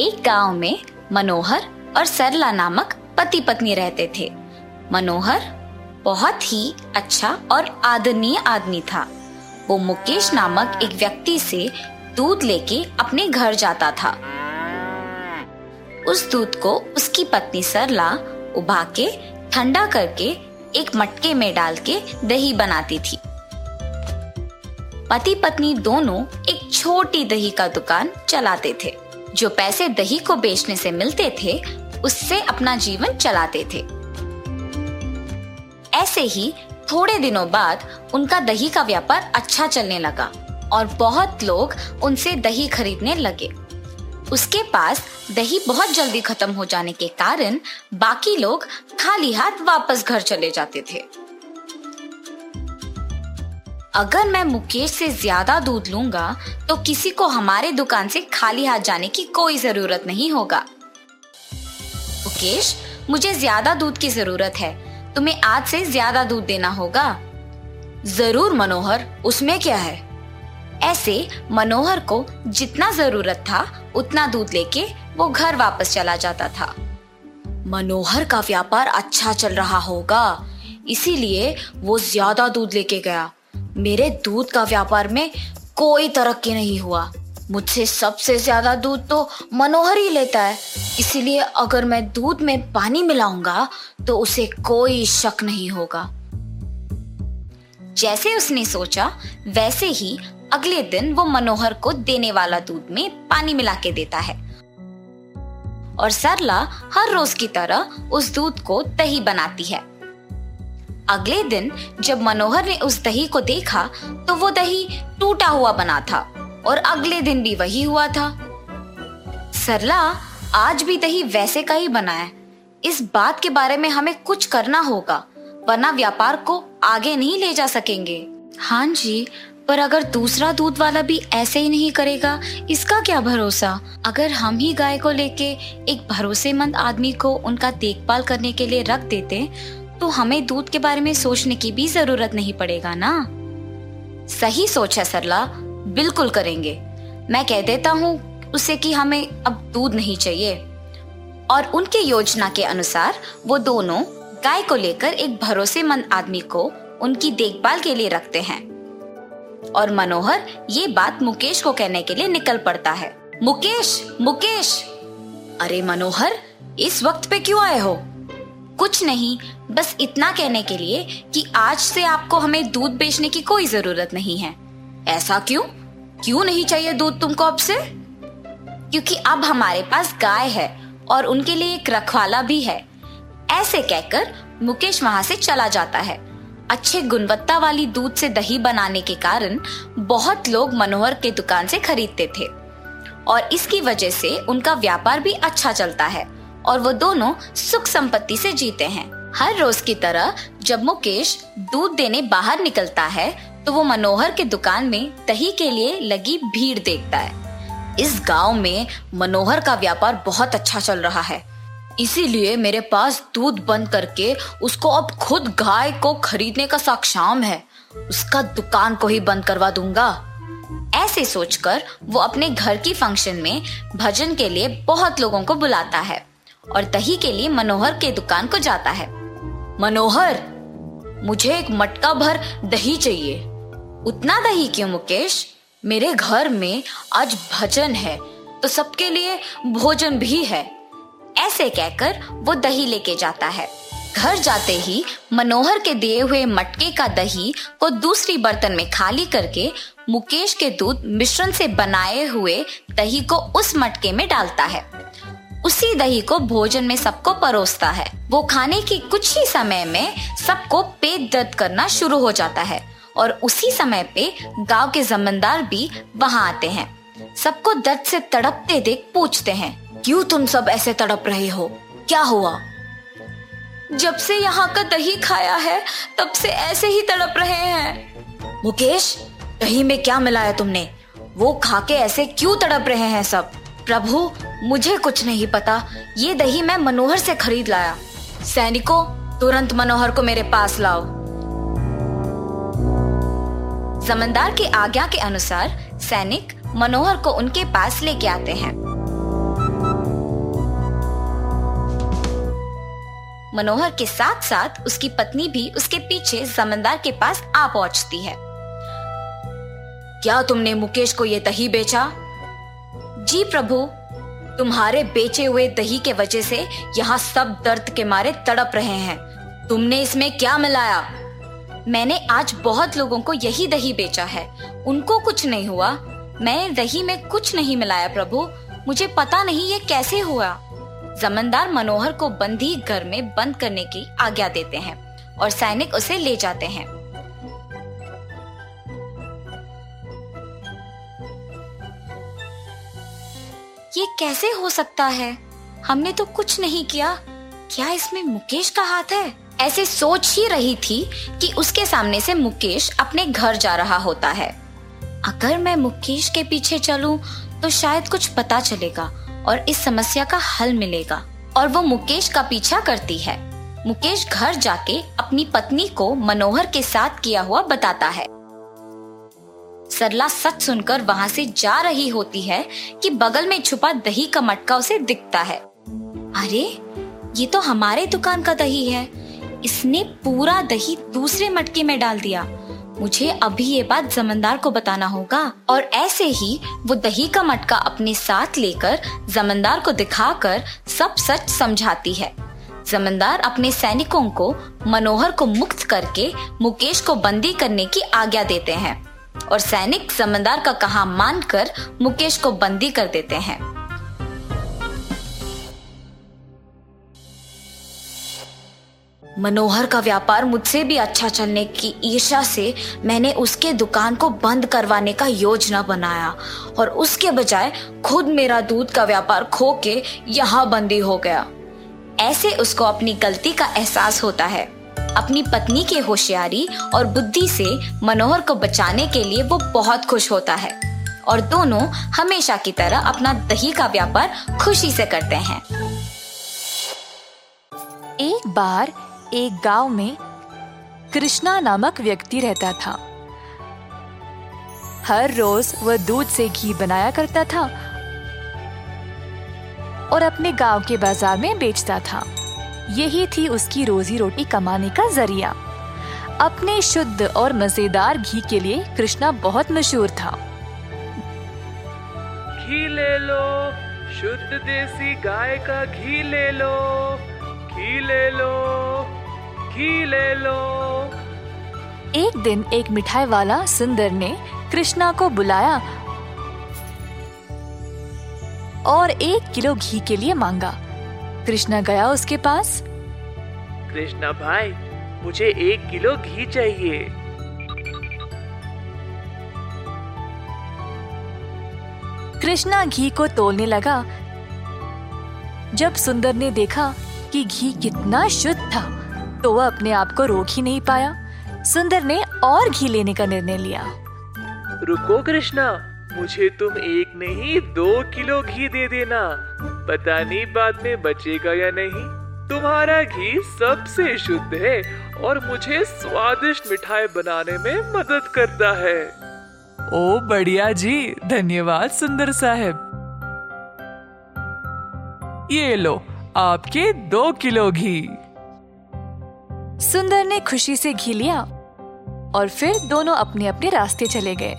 एक गाँव में मनोहर और सरला नामक पति पत्नी रहते थे। मनोहर बहुत ही अच्छा और आदरणीय आदमी था। वो मुकेश नामक एक व्यक्ति से दूध लेके अपने घर जाता था। उस दूध को उसकी पत्नी सरला उबा के ठंडा करके, एक मटके में डाल के दही बनाती थी। पति पत्नी दोनों एक छोटी दही का दुकान चलाते थे। जो पैसे दही को बेचने से मिलते थे, उससे अपना जीवन चलाते थे। ऐसे ही, थोड़े दिनों बाद, उनका दही का व्यापार अच्छा चलने लगा और बहुत लोग उनसे दही खरीदने लगे। उसके पास दही बहुत जल्दी खत्म हो जाने के कारण, बाकी लोग खाली हाथ वापस घर चले जाते थे। अगर मैं मुकेश से ज़्यादा दूध लूँगा तो किसी को हमारे दुकान से खाली हाथ जाने की कोई ज़रूरत नहीं होगा। मुकेश, मुझे ज़्यादा दूध की ज़रूरत है। तुम्हें आज से ज़्यादा दूध देना होगा। ज़रूर, मनोहर। उसमें क्या है? ऐसे, मनोहर को जितना ज़रूरत था, उतना दूध लेके वो घर वापस चला जाता था। मनोहर का व्यापार अच्छा चल रहा होगा। इसीलिए वो ज़्यादा दूध लेके गया। मेरे दूध का व्यापार में कोई तरक्की नहीं हुआ। मुझसे सबसे ज़्यादा दूध तो मनोहर ही लेता है। इसीलिए अगर मैं दूध में पानी मिलाऊँगा तो उसे कोई शक नहीं होगा। जैसे उसने सोचा, वैसे ही अगले दिन वो मनोहर को देने वाला दूध में पानी मिला के देता है। और सरला हर रोज की तरह उस दूध को दही बनाती है। अगले दिन जब मनोहर ने उस दही को देखा तो वो दही टूटा हुआ बना था और अगले दिन भी वही हुआ था। सरला, आज भी दही वैसे का ही बना है। इस बात के बारे में हमें कुछ करना होगा, वरना व्यापार को आगे नहीं ले जा सकेंगे। हाँ जी, पर अगर दूसरा दूध वाला भी ऐसे ही नहीं करेगा, इसका क्या भरोसा? अगर हम ही गाय को लेके एक भरोसेमंद आदमी को उनका देखभाल करने के लिए रख देते तो हमें दूध के बारे में सोचने की भी ज़रूरत नहीं पड़ेगा ना? सही सोच सरला, बिल्कुल करेंगे। मैं कह देता हूँ उसे कि हमें अब दूध नहीं चाहिए। और उनके योजना के अनुसार वो दोनों गाय को लेकर एक भरोसेमंद आदमी को उनकी देखभाल के लिए रखते हैं। और मनोहर ये बात मुकेश को कहने के लिए निकल पड़ता है। मुकेश मुकेश! अरे मनोहर, इस वक्त पे क्यों आए हो? कुछ नहीं, बस इतना कहने के लिए कि आज से आपको हमें दूध बेचने की कोई ज़रूरत नहीं है। ऐसा क्यों? क्यों नहीं चाहिए दूध तुमको अब से? क्योंकि अब हमारे पास गाय है और उनके लिए एक रखवाला भी है। ऐसे कहकर मुकेश वहाँ से चला जाता है। अच्छे गुणवत्ता वाली दूध से दही बनाने के कारण बहुत लोग मनोहर के दुकान से खरीदते थे। और इसकी वजह से उनका व्यापार भी अच्छा चलता है। और वो दोनों सुख संपत्ति से जीते हैं। हर रोज की तरह जब मुकेश दूध देने बाहर निकलता है तो वो मनोहर के दुकान में दही के लिए लगी भीड़ देखता है। इस गाँव में मनोहर का व्यापार बहुत अच्छा चल रहा है। इसीलिए मेरे पास दूध बंद करके उसको अब खुद गाय को खरीदने का साक्षाम है। उसका दुकान को ही बंद करवा दूँगा। ऐसे सोचकर वो अपने घर की फ़ंक्शन में भजन के लिए बहुत लोगों को बुलाता है। और दही के लिए मनोहर के दुकान को जाता है। मनोहर, मुझे एक मटका भर दही चाहिए। उतना दही क्यों, मुकेश? मेरे घर में आज भजन है तो सबके लिए भोजन भी है। ऐसे कहकर वो दही लेके जाता है। घर जाते ही मनोहर के दिए हुए मटके का दही को दूसरी बर्तन में खाली करके मुकेश के दूध मिश्रण से बनाए हुए दही को उस मटके में डालता है। उसी दही को भोजन में सबको परोसता है। वो खाने के कुछ ही समय में सबको पेट दर्द करना शुरू हो जाता है और उसी समय पे गाँव के जमींदार भी वहाँ आते हैं। सबको दर्द से तड़पते देख पूछते हैं, क्यों तुम सब ऐसे तड़प रहे हो? क्या हुआ? जब से यहाँ का दही खाया है, तब से ऐसे ही तड़प रहे हैं। मुकेश, दही में क्या मिलाया तुमने? वो खा के ऐसे क्यों तड़प रहे हैं सब? प्रभु, मुझे कुछ नहीं पता। ये दही मैं मनोहर से खरीद लाया। सैनिकों, तुरंत मनोहर को मेरे पास लाओ। जमींदार की आज्ञा के अनुसार, सैनिक मनोहर को उनके पास लेके आते हैं। मनोहर के साथ साथ उसकी पत्नी भी उसके पीछे जमींदार के पास आ पहुँचती है। क्या तुमने मुकेश को ये दही बेचा? जी प्रभु, तुम्हारे बेचे हुए दही के वजह से यहाँ सब दर्द के मारे तड़प रहे हैं। तुमने इसमें क्या मिलाया? मैंने आज बहुत लोगों को यही दही बेचा है। उनको कुछ नहीं हुआ। मैं दही में कुछ नहीं मिलाया प्रभु। मुझे पता नहीं ये कैसे हुआ। जमींदार मनोहर को बंदी घर में बंद करने की आज्ञा देते हैं और सैनिक उसे ले जाते हैं। ये कैसे हो सकता है? हमने तो कुछ नहीं किया। क्या इसमें मुकेश का हाथ है? ऐसे सोच ही रही थी कि उसके सामने से मुकेश अपने घर जा रहा होता है। अगर मैं मुकेश के पीछे चलूँ तो शायद कुछ पता चलेगा और इस समस्या का हल मिलेगा। और वो मुकेश का पीछा करती है। मुकेश घर जाके अपनी पत्नी को मनोहर के साथ किया हुआ बताता है। सरला सच सुनकर वहाँ से जा रही होती है कि बगल में छुपा दही का मटका उसे दिखता है। अरे, ये तो हमारे दुकान का दही है। इसने पूरा दही दूसरे मटके में डाल दिया। मुझे अभी ये बात जमींदार को बताना होगा। और ऐसे ही वो दही का मटका अपने साथ लेकर जमींदार को दिखाकर सब सच समझाती है। जमींदार अपने सैनिकों को, मनोहर को मुक्त करके मुकेश को बंदी करने की आज्ञा देते हैं। और सैनिक जमींदार का कहा मानकर मुकेश को बंदी कर देते हैं। मनोहर का व्यापार मुझसे भी अच्छा चलने की ईर्षा से मैंने उसके दुकान को बंद करवाने का योजना बनाया और उसके बजाय खुद मेरा दूध का व्यापार खो के यहाँ बंदी हो गया। ऐसे उसको अपनी गलती का एहसास होता है। अपनी पत्नी के होशियारी और बुद्धि से मनोहर को बचाने के लिए वो बहुत खुश होता है। और दोनों हमेशा की तरह अपना दही का व्यापार खुशी से करते हैं। एक बार एक गाँव में कृष्णा नामक व्यक्ति रहता था। हर रोज वह दूध से घी बनाया करता था और अपने गाँव के बाज़ार में बेचता था। यही थी उसकी रोजी रोटी कमाने का ज़रिया। अपने शुद्ध और मज़ेदार घी के लिए कृष्णा बहुत मशहूर था। घी ले लो शुद्ध देसी गाय का घी ले लो घी ले लो घी ले लो। एक दिन एक मिठाई वाला सुंदर ने कृष्णा को बुलाया और एक किलो घी के लिए मांगा। कृष्णा गया उसके पास? कृष्णा भाई मुझे एक किलो घी चाहिए। कृष्णा घी को तोलने लगा। जब सुंदर ने देखा कि घी कितना शुद्ध था तो वह अपने आप को रोक ही नहीं पाया। सुंदर ने और घी लेने का निर्णय लिया। रुको कृष्णा मुझे तुम एक नहीं दो किलो घी दे देना। पता नहीं बाद में बचेगा या नहीं। तुम्हारा घी सबसे शुद्ध है और मुझे स्वादिष्ट मिठाई बनाने में मदद करता है। ओ बढ़िया जी धन्यवाद सुंदर साहब। ये लो आपके दो किलो घी। सुंदर ने खुशी से घी लिया और फिर दोनों अपने अपने रास्ते चले गए।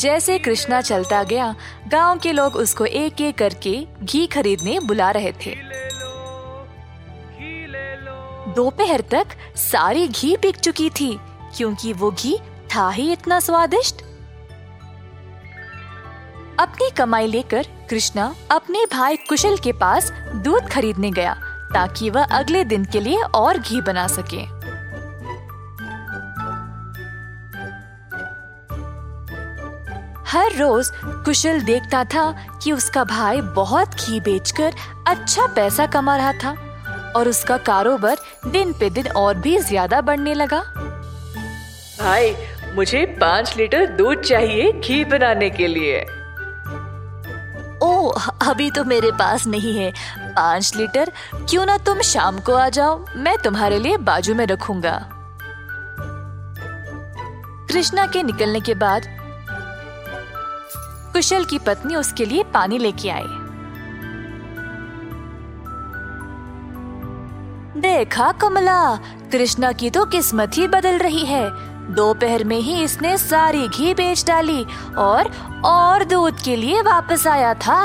जैसे कृष्णा चलता गया, गाँव के लोग उसको एक एक करके घी खरीदने बुला रहे थे। दोपहर तक सारी घी बिक चुकी थी, क्योंकि वो घी था ही इतना स्वादिष्ट। अपनी कमाई लेकर कृष्णा अपने भाई कुशल के पास दूध खरीदने गया, ताकि वह अगले दिन के लिए और घी बना सके। हर रोज कुशल देखता था कि उसका भाई बहुत घी बेचकर अच्छा पैसा कमा रहा था और उसका कारोबार दिन पे दिन और भी ज़्यादा बढ़ने लगा। भाई मुझे पाँच लीटर दूध चाहिए घी बनाने के लिए। ओ अभी तो मेरे पास नहीं है। पाँच लीटर? क्यों ना तुम शाम को आ जाओ मैं तुम्हारे लिए बाजू में रखूँगा। कृष्णा के निकलने के बाद कुशल की पत्नी उसके लिए पानी लेके आई। देखा कमला कृष्णा की तो किस्मत ही बदल रही है। दोपहर में ही इसने सारी घी बेच डाली और और दूध के लिए वापस आया था।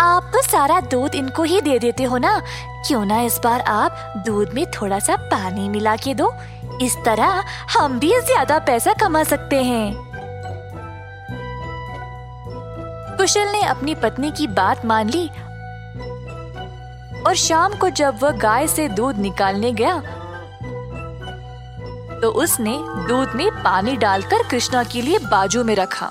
आप तो सारा दूध इनको ही दे देते हो ना? क्यों ना इस बार आप दूध में थोड़ा सा पानी मिला के दो? इस तरह हम भी ज़्यादा पैसा कमा सकते हैं। कुशल ने अपनी पत्नी की बात मान ली और शाम को जब वह गाय से दूध निकालने गया तो उसने दूध में पानी डालकर कृष्णा के लिए बाजू में रखा।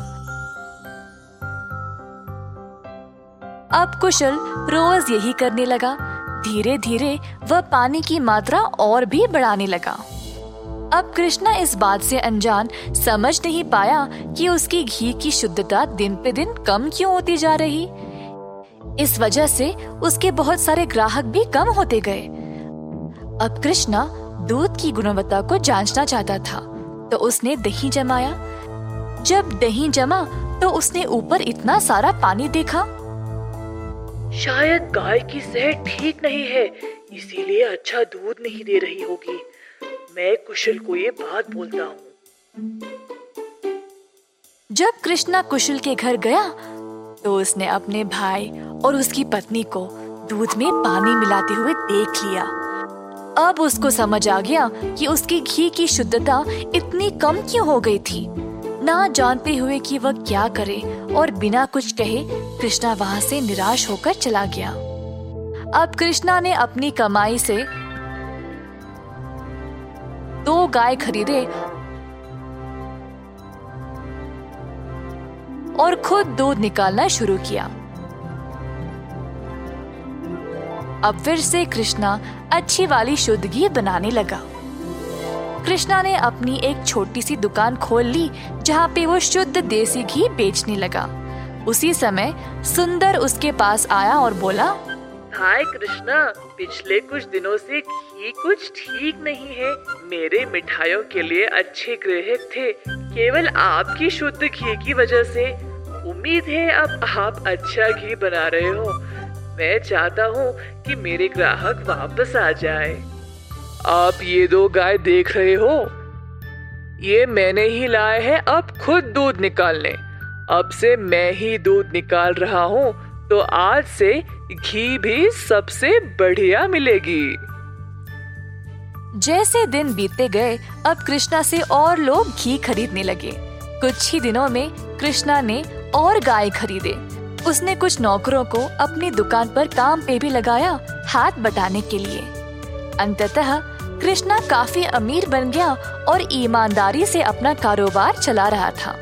अब कुशल रोज यही करने लगा। धीरे धीरे वह पानी की मात्रा और भी बढ़ाने लगा। अब कृष्णा इस बात से अनजान समझ नहीं पाया कि उसकी घी की शुद्धता दिन पे दिन कम क्यों होती जा रही। इस वजह से उसके बहुत सारे ग्राहक भी कम होते गए। अब कृष्णा दूध की गुणवत्ता को जांचना चाहता था तो उसने दही जमाया। जब दही जमा तो उसने ऊपर इतना सारा पानी देखा। शायद गाय की सेहत ठीक नहीं है, इसीलिए अच्छा दूध नहीं दे रही होगी। मैं कुशल को ये बात बोलता हूँ। जब कृष्णा कुशल के घर गया तो उसने अपने भाई और उसकी पत्नी को दूध में पानी मिलाते हुए देख लिया। अब उसको समझ आ गया कि उसकी घी की शुद्धता इतनी कम क्यों हो गई थी। ना जानते हुए कि वह क्या करे और बिना कुछ कहे कृष्णा वहाँ से निराश होकर चला गया। अब कृष्णा ने अपनी कमाई से दो गाय खरीदे और खुद दूध निकालना शुरू किया। अब फिर से कृष्णा अच्छी वाली शुद्ध घी बनाने लगा। कृष्णा ने अपनी एक छोटी सी दुकान खोल ली, जहाँ पे वो शुद्ध देसी घी बेचने लगा। उसी समय सुंदर उसके पास आया और बोला हाय कृष्णा, पिछले कुछ दिनों से घी कुछ ठीक नहीं है। मेरे मिठाइयों के लिए अच्छे ग्राहक थे, केवल आपकी शुद्ध घी की वजह से। उम्मीद है अब आप अच्छा घी बना रहे हो। मैं चाहता हूँ कि मेरे ग्राहक वापस आ जाए। आप ये दो गाय देख रहे हो? ये मैंने ही लाए हैं अब खुद दूध निकालने। अब से मैं ही दूध निकाल रहा हूँ तो आज से घी भी सबसे बढ़िया मिलेगी। जैसे दिन बीतते गए, अब कृष्णा से और लोग घी खरीदने लगे। कुछ ही दिनों में कृष्णा ने और गाय खरीदे। उसने कुछ नौकरों को अपनी दुकान पर काम पे भी लगाया हाथ बटाने के लिए। अंततः कृष्णा काफ़ी अमीर बन गया और ईमानदारी से अपना कारोबार चला रहा था।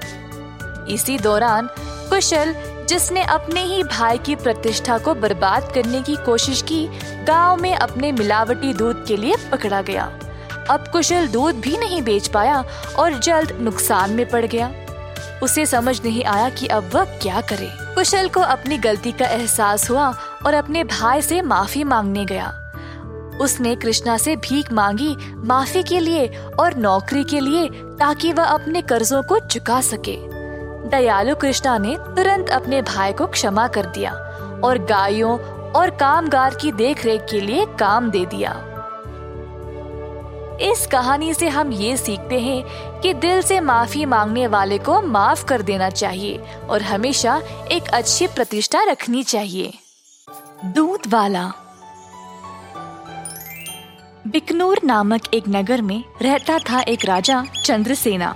इसी दौरान कुशल जिसने अपने ही भाई की प्रतिष्ठा को बर्बाद करने की कोशिश की, गाँव में अपने मिलावटी दूध के लिए पकड़ा गया। अब कुशल दूध भी नहीं बेच पाया और जल्द नुकसान में पड़ गया। उसे समझ नहीं आया कि अब वह क्या करे। कुशल को अपनी गलती का एहसास हुआ और अपने भाई से माफ़ी मांगने गया। उसने कृष्णा से भीख मांगी माफ़ी के लिए और नौकरी के लिए ताकि वह अपने कर्जों को चुका सके। दयालु कृष्णा ने तुरंत अपने भाई को क्षमा कर दिया और गायों और कामगार की देखरेख के लिए काम दे दिया। इस कहानी से हम ये सीखते हैं कि दिल से माफ़ी मांगने वाले को माफ़ कर देना चाहिए और हमेशा एक अच्छी प्रतिष्ठा रखनी चाहिए। दूध वाला। बिकनूर नामक एक नगर में रहता था एक राजा चंद्रसेना।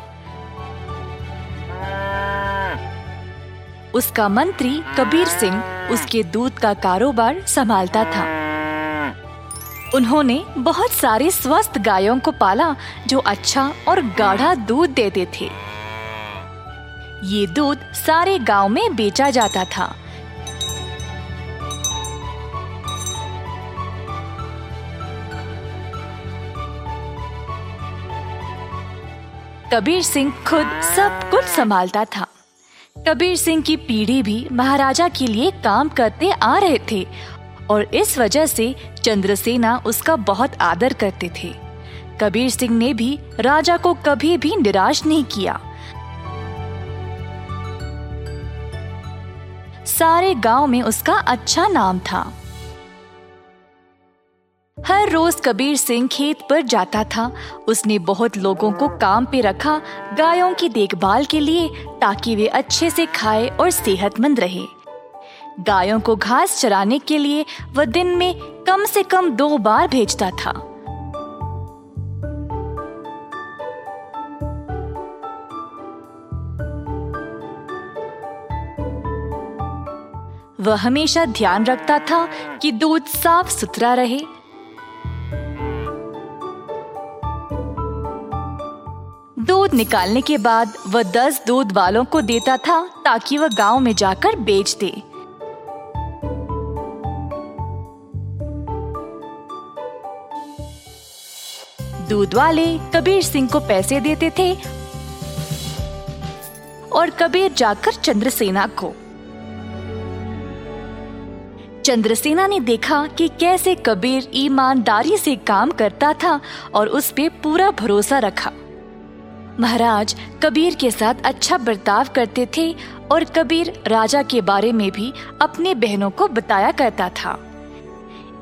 उसका मंत्री कबीर सिंह उसके दूध का कारोबार संभालता था। उन्होंने बहुत सारे स्वस्थ गायों को पाला जो अच्छा और गाढ़ा दूध देते थे। ये दूध सारे गाँव में बेचा जाता था। कबीर सिंह खुद सब कुछ संभालता था। कबीर सिंह की पीढ़ी भी महाराजा के लिए काम करते आ रहे थे और इस वजह से चंद्रसेना उसका बहुत आदर करते थे। कबीर सिंह ने भी राजा को कभी भी निराश नहीं किया। सारे गाँव में उसका अच्छा नाम था। हर रोज कबीर सिंह खेत पर जाता था। उसने बहुत लोगों को काम पे रखा, गायों की देखभाल के लिए, ताकि वे अच्छे से खाए और सेहतमंद रहे। गायों को घास चराने के लिए वह दिन में कम से कम दो बार भेजता था। वह हमेशा ध्यान रखता था कि दूध साफ़ सुथरा रहे दूध निकालने के बाद वह दस दूध वालों को देता था ताकि वह गाँव में जाकर बेच दे। दूध वाले कबीर सिंह को पैसे देते थे और कबीर जाकर चंद्रसेना को। चंद्रसेना ने देखा कि कैसे कबीर ईमानदारी से काम करता था और उस पे पूरा भरोसा रखा। महाराज कबीर के साथ अच्छा बर्ताव करते थे और कबीर राजा के बारे में भी अपने बहनों को बताया करता था।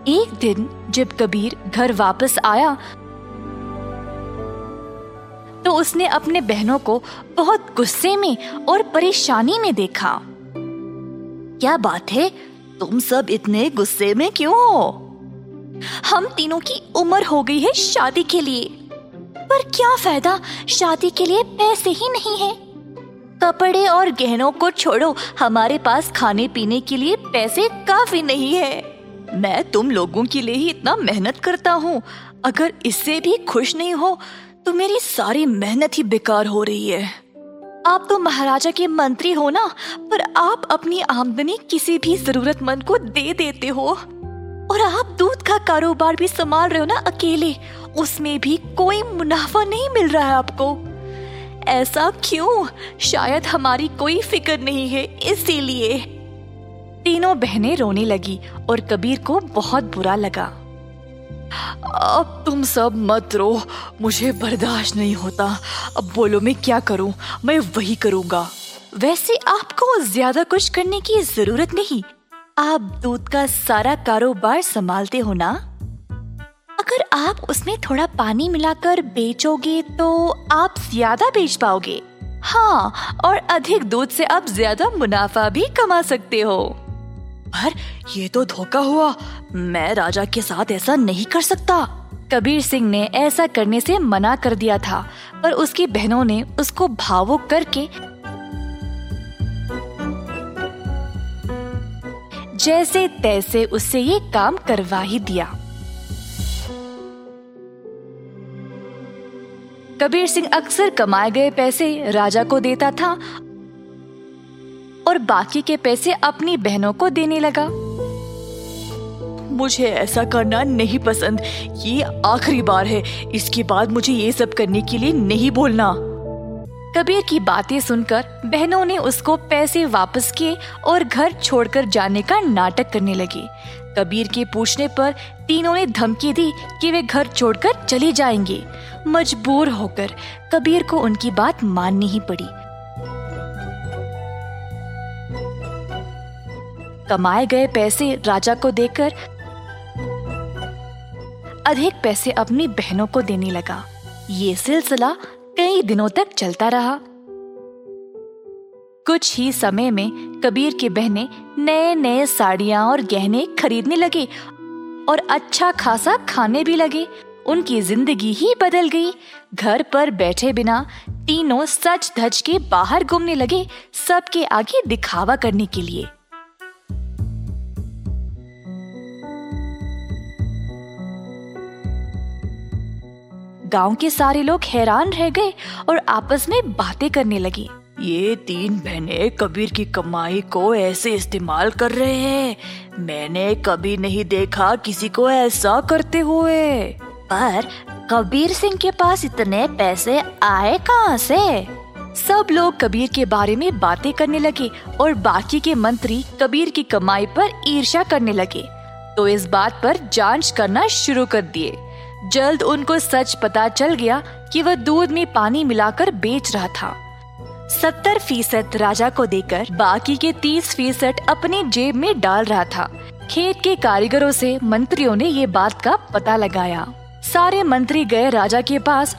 एक दिन जब कबीर घर वापस आया तो उसने अपने बहनों को बहुत गुस्से में और परेशानी में देखा। क्या बात है? तुम सब इतने गुस्से में क्यों हो? हम तीनों की उम्र हो गई है शादी के लिए। पर क्या फ़ायदा? शादी के लिए पैसे ही नहीं है। कपड़े और गहनों को छोड़ो। हमारे पास खाने पीने के लिए पैसे काफ़ी नहीं है। मैं तुम लोगों के लिए ही इतना मेहनत करता हूँ। अगर इससे भी खुश नहीं हो तो मेरी सारी मेहनत ही बेकार हो रही है। आप तो महाराजा के मंत्री हो ना, पर आप अपनी आमदनी किसी भी जरूरतमंद को दे देते हो। और आप दूध का कारोबार भी संभाल रहे हो ना अकेले, उसमें भी कोई मुनाफा नहीं मिल रहा है आपको। ऐसा क्यों? शायद हमारी कोई फ़िक्र नहीं है, इसीलिए। तीनों बहनें रोने लगी और कबीर को बहुत बुरा लगा। अब तुम सब मत रो, मुझे बर्दाश्त नहीं होता। अब बोलो मैं क्या करूँ? मैं वही करूँगा। वैसे आपको ज़्यादा कुछ करने की ज़रूरत नहीं आप दूध का सारा कारोबार संभालते हो ना? अगर आप उसमें थोड़ा पानी मिलाकर बेचोगे तो आप ज़्यादा बेच पाओगे। हाँ और अधिक दूध से आप ज़्यादा मुनाफा भी कमा सकते हो। पर ये तो धोखा हुआ। मैं राजा के साथ ऐसा नहीं कर सकता। कबीर सिंह ने ऐसा करने से मना कर दिया था, पर उसकी बहनों ने उसको भावुक करके जैसे तैसे उससे ये काम करवा ही दिया। कबीर सिंह अक्सर कमाए गए पैसे राजा को देता था और बाकी के पैसे अपनी बहनों को देने लगा। मुझे ऐसा करना नहीं पसंद। ये आखिरी बार है। इसके बाद मुझे ये सब करने के लिए नहीं बोलना। कबीर की बातें सुनकर बहनों ने उसको पैसे वापस किए और घर छोड़कर जाने का नाटक करने लगे। कबीर के पूछने पर तीनों ने धमकी दी कि वे घर छोड़कर चले जाएँगे। मजबूर होकर कबीर को उनकी बात माननी ही पड़ी। कमाए गए पैसे राजा को देकर अधिक पैसे अपनी बहनों को देने लगा। ये सिलसिला कई दिनों तक चलता रहा। कुछ ही समय में कबीर की बहनें नए नए साड़ियाँ और गहने खरीदने लगे और अच्छा खासा खाने भी लगे। उनकी ज़िंदगी ही बदल गई। घर पर बैठे बिना तीनों सच धज के बाहर घूमने लगे, सबके आगे दिखावा करने के लिए। गाँव के सारे लोग हैरान रह गए और आपस में बातें करने लगी। ये तीन बहनें कबीर की कमाई को ऐसे इस्तेमाल कर रहे हैं। मैंने कभी नहीं देखा किसी को ऐसा करते हुए। पर कबीर सिंह के पास इतने पैसे आए कहाँ से? सब लोग कबीर के बारे में बातें करने लगे और बाकी के मंत्री कबीर की कमाई पर ईर्ष्या करने लगे। तो इस बात पर जाँच करना शुरू कर दिए। जल्द उनको सच पता चल गया कि वह दूध में पानी मिलाकर बेच रहा था। सत्तर फ़ीसद राजा को देकर बाकी के तीस फ़ीसद अपनी जेब में डाल रहा था। खेत के कारीगरों से मंत्रियों ने ये बात का पता लगाया। सारे मंत्री गए राजा के पास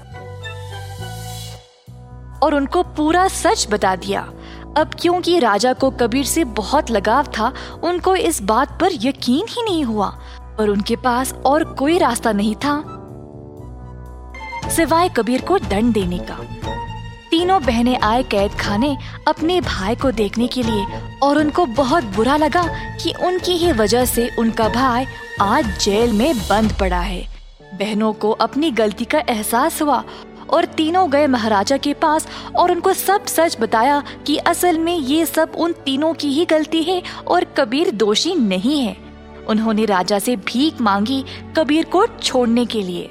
और उनको पूरा सच बता दिया। अब क्योंकि राजा को कबीर से बहुत लगाव था, उनको इस बात पर यकीन ही नहीं हुआ पर उनके पास और कोई रास्ता नहीं था, सिवाय कबीर को दंड देने का। तीनों बहनें आए कैद खाने अपने भाई को देखने के लिए और उनको बहुत बुरा लगा कि उनकी ही वजह से उनका भाई आज जेल में बंद पड़ा है। बहनों को अपनी गलती का एहसास हुआ और तीनों गए महाराजा के पास और उनको सब सच बताया कि असल में ये सब उन तीनों की ही गलती है और कबीर दोषी नहीं है। उन्होंने राजा से भीख मांगी कबीर को छोड़ने के लिए।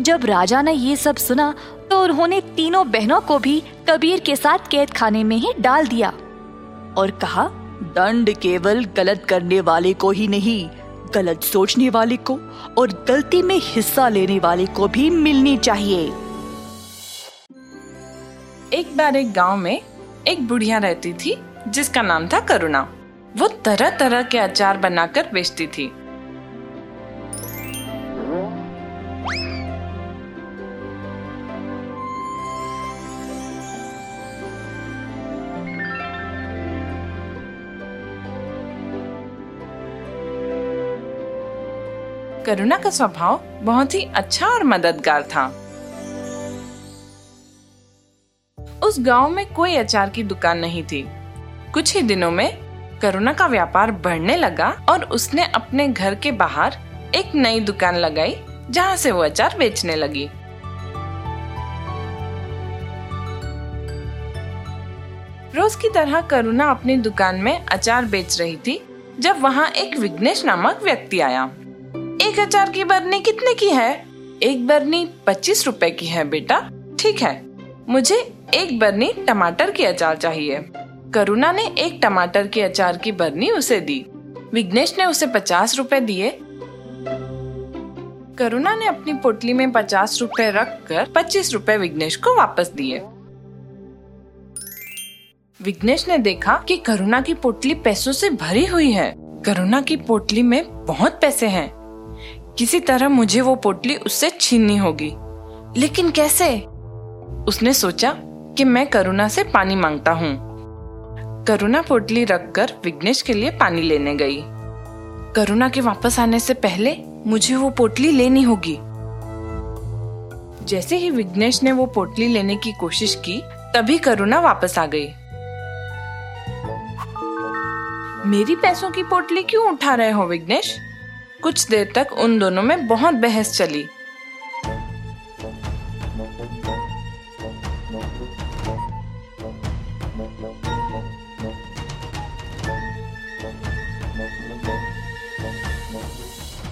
जब राजा ने ये सब सुना तो उन्होंने तीनों बहनों को भी कबीर के साथ कैद खाने में ही डाल दिया और कहा दंड केवल गलत करने वाले को ही नहीं गलत सोचने वाले को और गलती में हिस्सा लेने वाले को भी मिलनी चाहिए। एक बार एक गाँव में एक बुढ़िया रहती थी जिसका नाम था करुणा। वो तरह तरह के अचार बनाकर बेचती थी। करुणा का स्वभाव बहुत ही अच्छा और मददगार था। उस गाँव में कोई अचार की दुकान नहीं थी। कुछ ही दिनों में करुणा का व्यापार बढ़ने लगा और उसने अपने घर के बाहर एक नई दुकान लगाई, जहाँ से वो अचार बेचने लगी। रोज की तरह करुणा अपनी दुकान में अचार बेच रही थी, जब वहाँ एक विघ्नेश नामक व्यक्ति आया। एक अचार की बरनी कितने की है? एक बरनी पच्चीस रुपए की है, बेटा। ठीक है, मुझे एक बरनी टमाटर की अचार चाहिए। करुणा ने एक टमाटर के अचार की बरनी उसे दी। विघ्नेश ने उसे पचास रुपए दिए। करुणा ने अपनी पोटली में पचास रुपए रख कर पच्चीस रुपए विघ्नेश को वापस दिए। विघ्नेश ने देखा कि करुणा की पोटली पैसों से भरी हुई है। करुणा की पोटली में बहुत पैसे हैं। किसी तरह मुझे वो पोटली उससे छीननी होगी। लेकिन कैसे? उसने सोचा कि मैं करुणा से पानी माँगता हूँ। करुणा पोटली रखकर विघ्नेश के लिए पानी लेने गई। करुणा के वापस आने से पहले मुझे वो पोटली लेनी होगी। जैसे ही विघ्नेश ने वो पोटली लेने की कोशिश की, तभी करुणा वापस आ गई। मेरी पैसों की पोटली क्यों उठा रहे हो विघ्नेश? कुछ देर तक उन दोनों में बहुत बहस चली।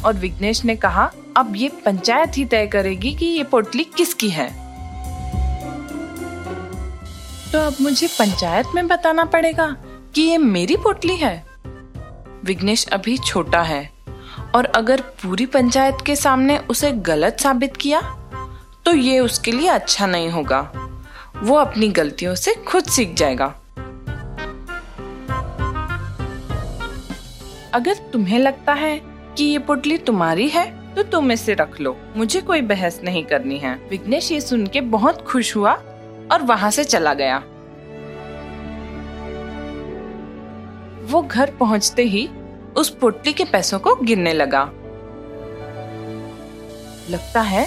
और विघ्नेश ने कहा, अब ये पंचायत ही तय करेगी कि ये पोटली किसकी है। तो अब मुझे पंचायत में बताना पड़ेगा कि ये मेरी पोटली है। विघ्नेश अभी छोटा है, और अगर पूरी पंचायत के सामने उसे गलत साबित किया तो ये उसके लिए अच्छा नहीं होगा। वो अपनी गलतियों से खुद सीख जाएगा। अगर तुम्हें लगता है कि ये पुटली तुम्हारी है तो तुम इसे रख लो। मुझे कोई बहस नहीं करनी है। विघ्नेश ये सुन के बहुत खुश हुआ और वहाँ से चला गया। वो घर पहुँचते ही उस पुटली के पैसों को गिनने लगा। लगता है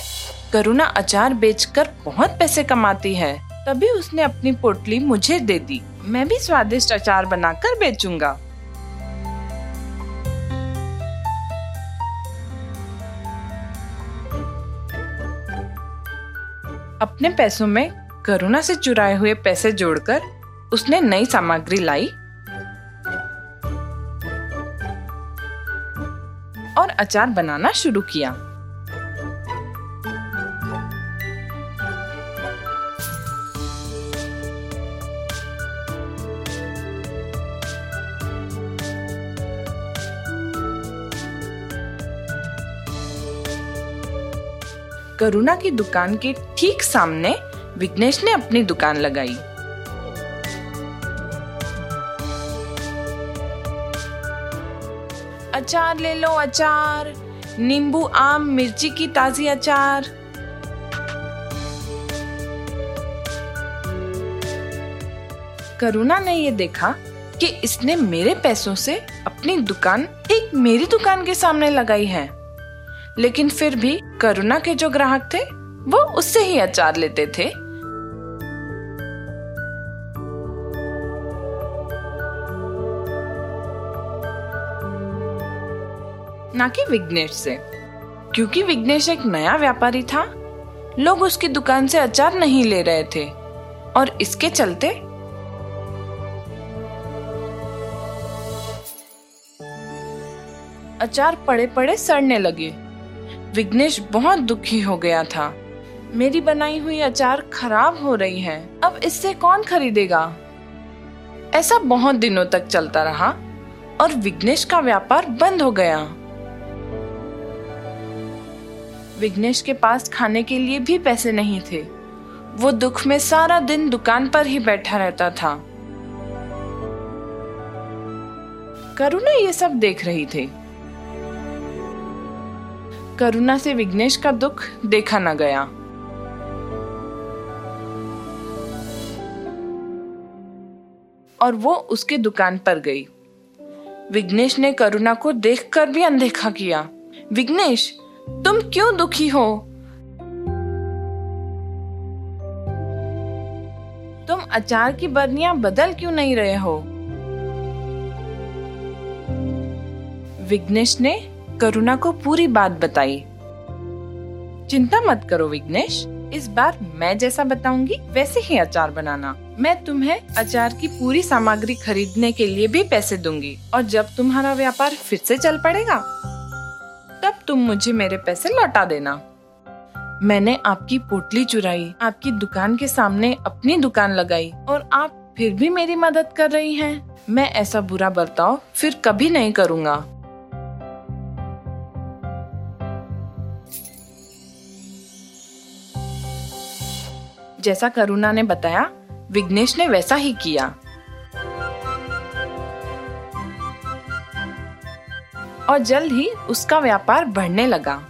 करुणा अचार बेचकर बहुत पैसे कमाती है। तभी उसने अपनी पोटली मुझे दे दी। मैं भी स्वादिष्ट अचार बनाकर बेचूँगा। अपने पैसों में करुणा से चुराए हुए पैसे जोड़कर उसने नई सामग्री लाई और अचार बनाना शुरू किया। करुणा की दुकान के ठीक सामने विघ्नेश ने अपनी दुकान लगाई। अचार ले लो, अचार। नींबू, आम, मिर्ची की ताजी अचार। करुणा ने ये देखा कि इसने मेरे पैसों से अपनी दुकान एक मेरी दुकान के सामने लगाई है। लेकिन फिर भी करुणा के जो ग्राहक थे, वो उससे ही अचार लेते थे। ना कि विघ्नेश से। क्योंकि विघ्नेश एक नया व्यापारी था। लोग उसकी दुकान से अचार नहीं ले रहे थे। और इसके चलते अचार पड़े पड़े सड़ने लगे। विघ्नेश बहुत दुखी हो गया था। मेरी बनाई हुई अचार खराब हो रही है। अब इससे कौन खरीदेगा? ऐसा बहुत दिनों तक चलता रहा और विघ्नेश का व्यापार बंद हो गया। विघ्नेश के पास खाने के लिए भी पैसे नहीं थे। वो दुख में सारा दिन दुकान पर ही बैठा रहता था। करुणा ये सब देख रही थी। करुणा से विघ्नेश का दुख देखा न गया। और वो उसके दुकान पर गई। विघ्नेश ने करुणा को देखकर भी अनदेखा किया। विघ्नेश, तुम क्यों दुखी हो? तुम अचार की बर्नियाँ बदल क्यों नहीं रहे हो? विघ्नेश ने करुणा को पूरी बात बताई। चिंता मत करो विघ्नेश, इस बार मैं जैसा बताऊँगी, वैसे ही अचार बनाना। मैं तुम्हें अचार की पूरी सामग्री खरीदने के लिए भी पैसे दूँगी, और जब तुम्हारा व्यापार फिर से चल पड़ेगा, तब तुम मुझे मेरे पैसे लौटा देना। मैंने आपकी पोटली चुराई, आपकी दुकान के सामने अपनी दुकान लगाई, और आप फिर भी मेरी मदद कर रही हैं। मैं ऐसा बुरा बर्ताव फिर कभी नहीं करूँगा। जैसा करुणा ने बताया, विघ्नेश ने वैसा ही किया। और जल्द ही उसका व्यापार बढ़ने लगा।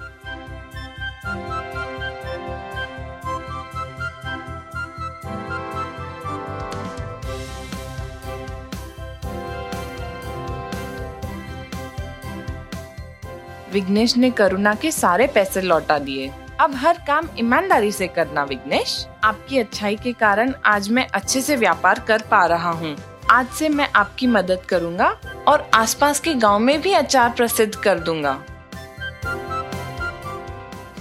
विघ्नेश ने करुणा के सारे पैसे लौटा दिए। अब हर काम ईमानदारी से करना, विघ्नेश। आपकी अच्छाई के कारण आज मैं अच्छे से व्यापार कर पा रहा हूँ। आज से मैं आपकी मदद करूँगा और आसपास के गाँव में भी अचार प्रसिद्ध कर दूँगा।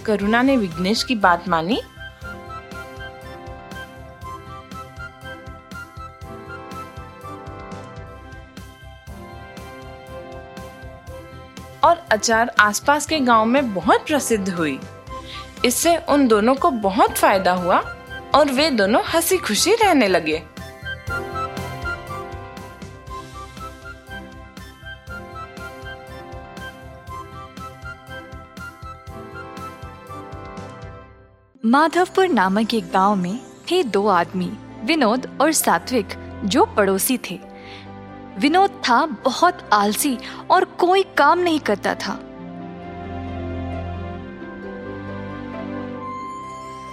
करुणा ने विघ्नेश की बात मानी। और अचार आसपास के गाँव में बहुत प्रसिद्ध हुई। इससे उन दोनों को बहुत फ़ायदा हुआ और वे दोनों हँसी खुशी रहने लगे। माधवपुर नामक एक गाँव में थे दो आदमी, विनोद और सात्विक, जो पड़ोसी थे। विनोद था बहुत आलसी और कोई काम नहीं करता था।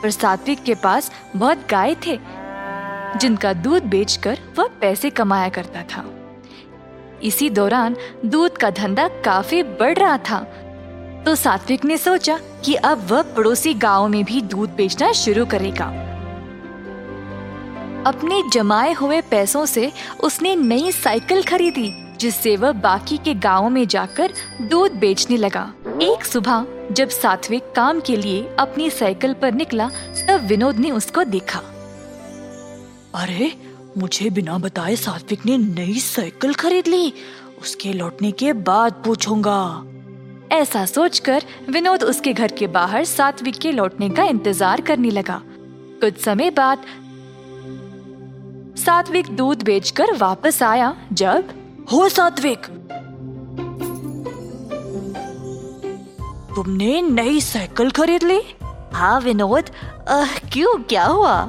पर सात्विक के पास बहुत गाय थे, जिनका दूध बेचकर वह पैसे कमाया करता था। इसी दौरान दूध का धंधा काफ़ी बढ़ रहा था तो सात्विक ने सोचा कि अब वह पड़ोसी गाँव में भी दूध बेचना शुरू करेगा। अपने जमाए हुए पैसों से उसने नई साइकिल खरीदी, जिससे वह बाकी के गाँव में जाकर दूध बेचने लगा। एक सुबह जब सात्विक काम के लिए अपनी साइकिल पर निकला, तब विनोद ने उसको देखा। अरे, मुझे बिना बताए सात्विक ने नई साइकिल खरीद ली। उसके लौटने के बाद पूछूँगा। ऐसा सोचकर विनोद उसके घर के बाहर सात्विक के लौटने का इंतज़ार करने लगा। कुछ समय बाद सात्विक दूध बेचकर वापस आया, जब, हो सात्विक तुमने नई साइकिल खरीद ली? हाँ विनोद। क्यों? क्या हुआ?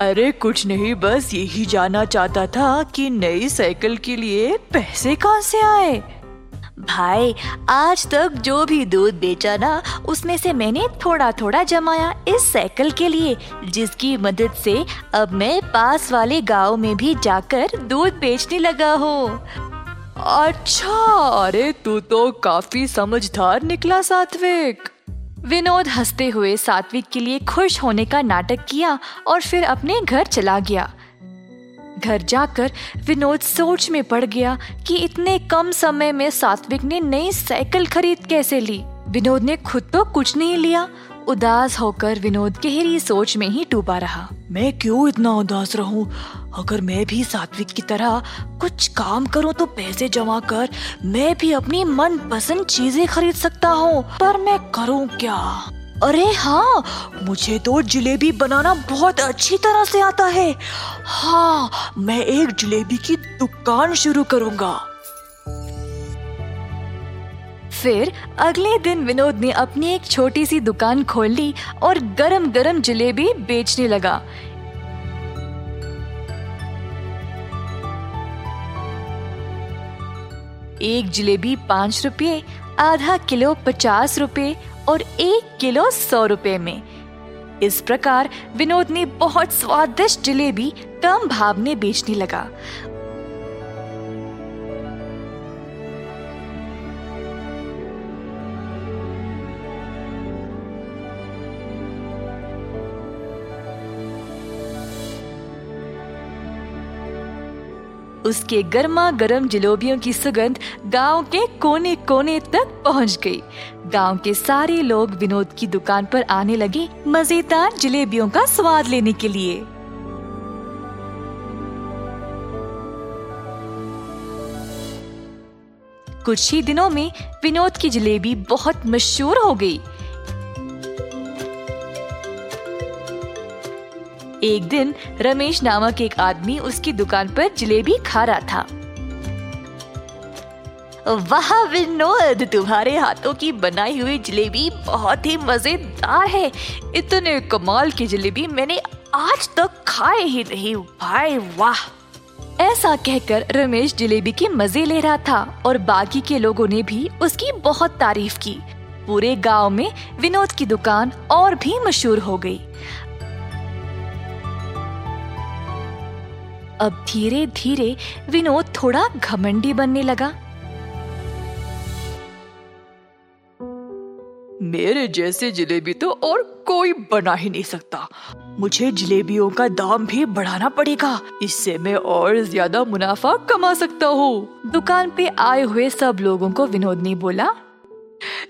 अरे, कुछ नहीं, बस यही जानना चाहता था कि नई साइकिल के लिए पैसे कहाँ से आए? भाई, आज तक जो भी दूध बेचा ना, उसमें से मैंने थोड़ा थोड़ा जमाया इस साइकिल के लिए, जिसकी मदद से अब मैं पास वाले गाँव में भी जाकर दूध बेचने लगा हूँ। अच्छा अरे तू तो काफ़ी समझदार निकला सात्विक। विनोद हँसते हुए सात्विक के लिए खुश होने का नाटक किया और फिर अपने घर चला गया। घर जाकर विनोद सोच में पड़ गया कि इतने कम समय में सात्विक ने नई साइकिल खरीद कैसे ली। विनोद ने खुद तो कुछ नहीं लिया। उदास होकर विनोद गहरी सोच में ही डूबा रहा। मैं क्यों इतना उदास रहूँ? अगर मैं भी सात्विक की तरह कुछ काम करूँ तो पैसे जमा कर मैं भी अपनी मन पसंद चीज़ें खरीद सकता हूँ। पर मैं करूँ क्या? अरे हाँ मुझे तो जलेबी बनाना बहुत अच्छी तरह से आता है। हाँ मैं एक जलेबी की दुकान शुरू करूँगा। फिर अगले दिन विनोद ने अपनी एक छोटी सी दुकान खोल ली और गरम गरम जलेबी बेचने लगा। एक जलेबी पाँच रुपये, आधा किलो पचास रुपए और एक किलो सौ रुपए में। इस प्रकार विनोद ने बहुत स्वादिष्ट जलेबी कम भाव में बेचने लगा। उसके गर्मा गर्म जलेबियों की सुगंध गाँव के कोने कोने तक पहुँच गई। गाँव के सारे लोग विनोद की दुकान पर आने लगे मज़ेदार जलेबियों का स्वाद लेने के लिए। कुछ ही दिनों में विनोद की जलेबी बहुत मशहूर हो गई। एक दिन रमेश नामक एक आदमी उसकी दुकान पर जलेबी खा रहा था। वाह विनोद, तुम्हारे हाथों की बनाई हुई जलेबी बहुत ही मज़ेदार है। इतने कमाल की जलेबी मैंने आज तक खाए ही नहीं, भाई वाह! ऐसा कहकर रमेश जलेबी के मज़े ले रहा था और बाकी के लोगों ने भी उसकी बहुत तारीफ़ की। पूरे गाँव में विनोद की दुकान और भी मशहूर हो गई। अब धीरे धीरे विनोद थोड़ा घमंडी बनने लगा। मेरे जैसे जलेबी तो और कोई बना ही नहीं सकता। मुझे जलेबियों का दाम भी बढ़ाना पड़ेगा। इससे मैं और ज़्यादा मुनाफा कमा सकता हूँ। दुकान पे आए हुए सब लोगों को विनोद ने बोला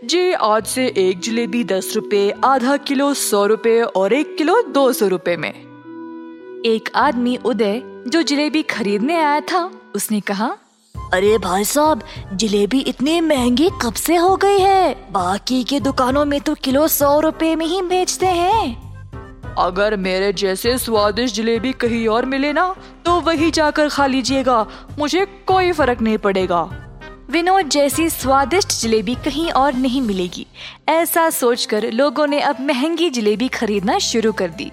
जी आज से एक जलेबी दस रुपए आधा किलो सौ रुपए और एक किलो दो सौ रुपए में। एक आदमी उदय जो जलेबी खरीदने आया था उसने कहा अरे भाई साहब जलेबी इतनी महँगी कब से हो गई है? बाकी के दुकानों में तो किलो सौ रुपए में ही बेचते हैं। अगर मेरे जैसे स्वादिष्ट जलेबी कहीं और मिले ना तो वही जाकर खा लीजिएगा। मुझे कोई फ़र्क नहीं पड़ेगा। विनोद जैसी स्वादिष्ट जलेबी कहीं और नहीं मिलेगी। ऐसा सोचकर लोगों ने अब महँगी जलेबी खरीदना शुरू कर दी।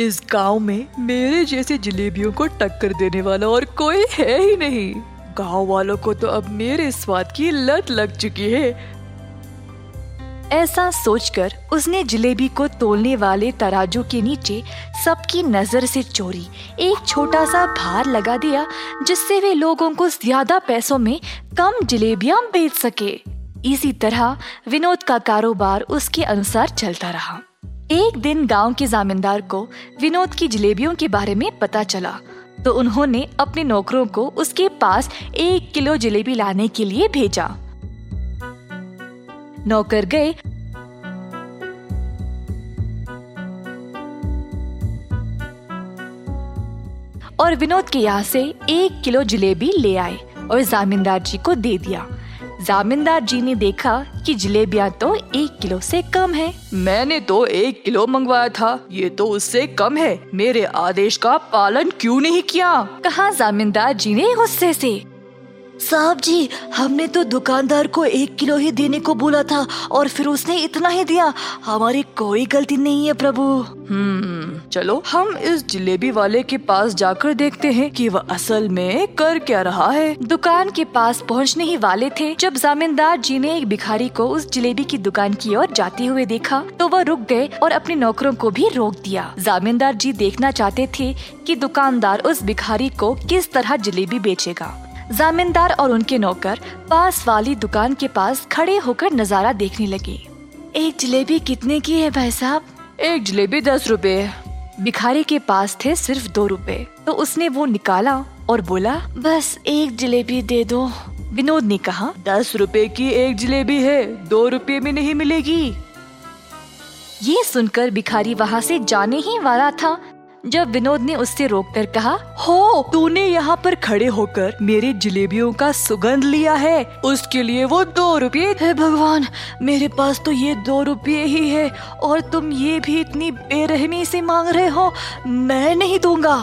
इस गाँव में मेरे जैसे जलेबियों को टक्कर देने वाला और कोई है ही नहीं। गाँव वालों को तो अब मेरे स्वाद की लत लग चुकी है। ऐसा सोचकर उसने जलेबी को तोलने वाले तराजू के नीचे सबकी नज़र से चोरी, एक छोटा सा भार लगा दिया, जिससे वे लोगों को ज़्यादा पैसों में कम जलेबियाँ बेच सके। इसी तरह विनोद का कारोबार उसके अनुसार चलता रहा। एक दिन गाँव के जमींदार को विनोद की जलेबियों के बारे में पता चला तो उन्होंने अपने नौकरों को उसके पास एक किलो जलेबी लाने के लिए भेजा। नौकर गए। और विनोद के यहाँ से एक किलो जलेबी ले आए और जमींदार जी को दे दिया। जामिंदार जी ने देखा कि जलेबियाँ तो एक किलो से कम है। मैंने तो एक किलो मंगवाया था। ये तो उससे कम है। मेरे आदेश का पालन क्यों नहीं किया? कहा जमींदार जी ने गुस्से से। साहब जी, हमने तो दुकानदार को एक किलो ही देने को बोला था और फिर उसने इतना ही दिया। हमारी कोई गलती नहीं है, प्रभु। हम्म चलो, हम इस जलेबी वाले के पास जाकर देखते हैं कि वह असल में कर क्या रहा है। दुकान के पास पहुँचने ही वाले थे, जब जमींदार जी ने एक भिखारी को उस जलेबी की दुकान की ओर जाते हुए देखा तो वह रुक गए और अपने नौकरों को भी रोक दिया। जमींदार जी देखना चाहते थे कि दुकानदार उस भिखारी को किस तरह जलेबी बेचेगा। जमींदार और उनके नौकर पास वाली दुकान के पास खड़े होकर नज़ारा देखने लगे। एक जलेबी कितने की है भाई साहब? एक जलेबी दस रुपए। भिखारी के पास थे सिर्फ़ दो रुपए तो उसने वो निकाला और बोला बस एक जलेबी दे दो। विनोद ने कहा दस रुपए की एक जलेबी है दो रुपए में नहीं मिलेगी। ये सुनकर भिखारी वहाँ से जाने ही वाला था जब विनोद ने उससे रोक कर कहा, हो, तूने यहाँ पर खड़े होकर मेरे जलेबियों का सुगंध लिया है। उसके लिए वो दो रुपये हे भगवान। मेरे पास तो ये दो रुपये ही है, और तुम ये भी इतनी बेरहमी से मांग रहे हो, मैं नहीं दूँगा।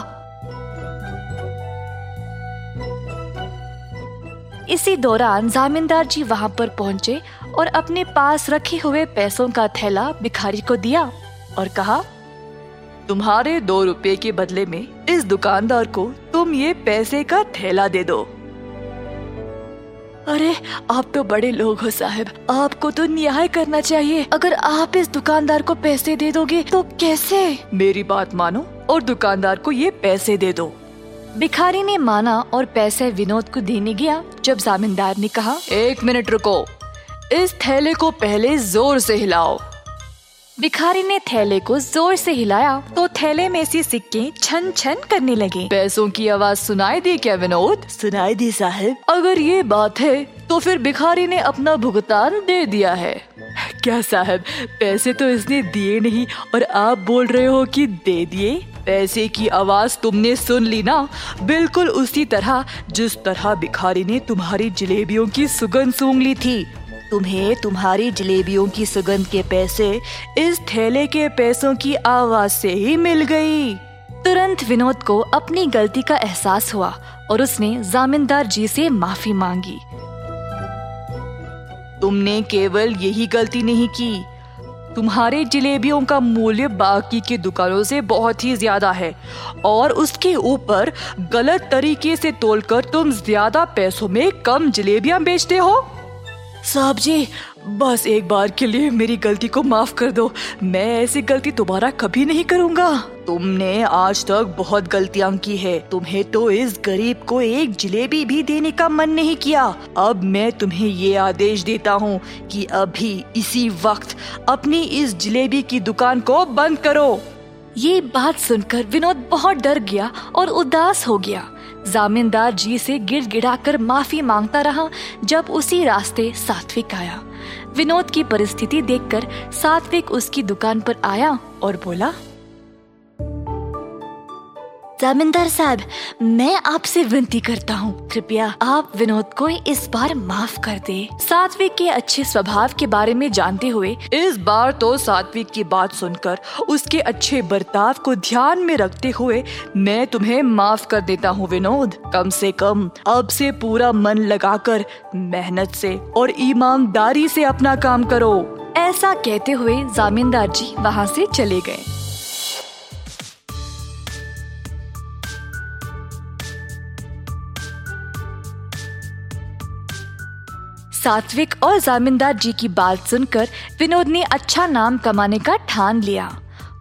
इसी दौरान जामींदार जी वहाँ पर पहुँचे और अपने पास रखे हुए पैसों का थैला भिखारी को दिया और कहा तुम्हारे दो रुपए के बदले में इस दुकानदार को तुम ये पैसे का थैला दे दो। अरे, आप तो बड़े लोग हो साहब। आपको तो न्याय करना चाहिए। अगर आप इस दुकानदार को पैसे दे दोगे तो कैसे? मेरी बात मानो और दुकानदार को ये पैसे दे दो। भिखारी ने माना और पैसे विनोद को देने गया, जब जामींदार ने कहा, एक मिनट रुको। इस थैले को पहले ज़ोर से हिलाओ। भिखारी ने थैले को ज़ोर से हिलाया तो थैले में से सिक्के छन छन करने लगे। पैसों की आवाज़ सुनाई दी क्या विनोद? सुनाई दी साहब। अगर ये बात है तो फिर भिखारी ने अपना भुगतान दे दिया है। क्या साहब पैसे तो इसने दिए नहीं और आप बोल रहे हो कि दे दिए? पैसे की आवाज़ तुमने सुन ली ना? बिल्कुल उसी तरह जिस तरह भिखारी ने तुम्हारी जलेबियों की सुगंध सूंघ ली थी। तुम्हें तुम्हारी जलेबियों की सुगंध के पैसे इस थैले के पैसों की आवाज़ से ही मिल गई। तुरंत विनोद को अपनी गलती का एहसास हुआ और उसने जामींदार जी से माफ़ी मांगी। तुमने केवल यही गलती नहीं की। तुम्हारे जलेबियों का मूल्य बाकी की दुकानों से बहुत ही ज़्यादा है और उसके ऊपर गलत तरीके से तोलकर तुम ज़्यादा पैसों में कम जलेबियाँ बेचते हो। साहब जी, बस एक बार के लिए मेरी गलती को माफ़ कर दो। मैं ऐसी गलती दोबारा कभी नहीं करूँगा। तुमने आज तक बहुत गलतियाँ की है। तुम्हें तो इस गरीब को एक जलेबी भी देने का मन नहीं किया। अब मैं तुम्हें ये आदेश देता हूँ कि अभी इसी वक्त अपनी इस जलेबी की दुकान को बंद करो। ये बात सुनकर विनोद बहुत डर गया और उदास हो गया। जामींदार जी से गिड़ कर माफ़ी माँगता रहा, जब उसी रास्ते सात्विक आया। विनोद की परिस्थिति देखकर सात्विक उसकी दुकान पर आया और बोला जमींदार साहब, मैं आपसे विनती करता हूँ। कृपया आप विनोद को इस बार माफ़ कर दे। सात्विक के अच्छे स्वभाव के बारे में जानते हुए, इस बार तो सात्विक की बात सुनकर, उसके अच्छे बर्ताव को ध्यान में रखते हुए, मैं तुम्हें माफ़ कर देता हूँ विनोद। कम से कम, अब से पूरा मन लगाकर, मेहनत से और ईमानदारी से अपना काम करो। ऐसा कहते हुए जामींदार जी वहाँ से चले गए। सात्विक और जामींदार जी की बात सुनकर विनोद ने अच्छा नाम कमाने का ठान लिया।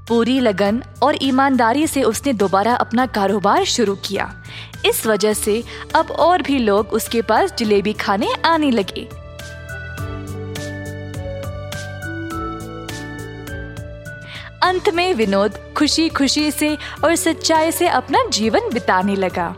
पूरी लगन और ईमानदारी से उसने दोबारा अपना कारोबार शुरू किया। इस वजह से अब और भी लोग उसके पास जलेबी खाने आने लगे। अंत में विनोद खुशी खुशी से और सच्चाई से अपना जीवन बिताने लगा।